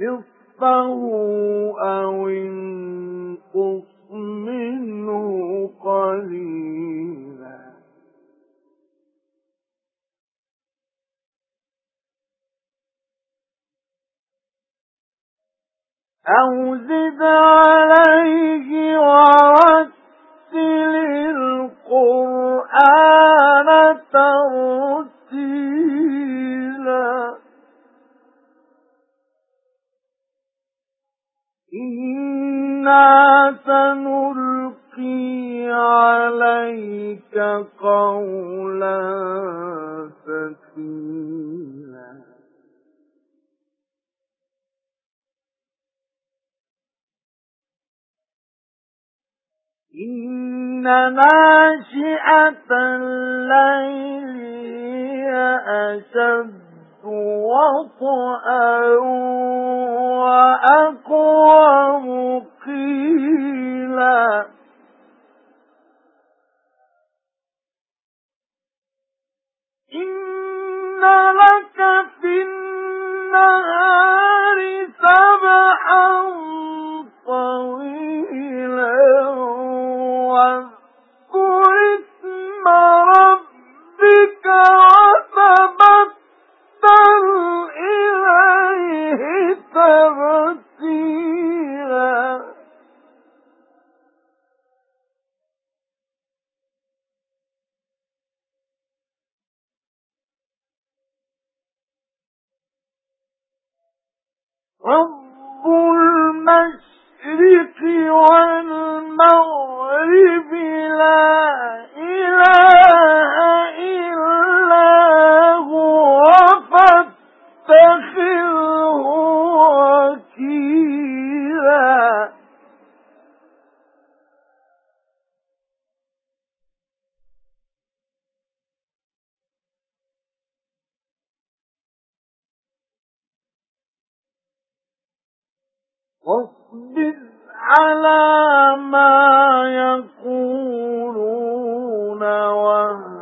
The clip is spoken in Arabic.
نصفه أو انقص منه قليلا. أو زد عليه ورتل القرآن. إِنَّا سَنُلْقِي عَلَيْكَ قَوْلًا ثَقِيلًا إِنَّ نَاشِئَةَ اللَّيْلِ هِيَ أَشَدُّ وَطْئًا وَأَقْوَمُ قِيلًا. إِنَّ لَكَ فِي النَّهَارِ سَبْحًا طَوِيلًا رَبُّ الْمَشْرِقِ وَالْمَغْرِبِ لَا واصبر على ما يقولون وهو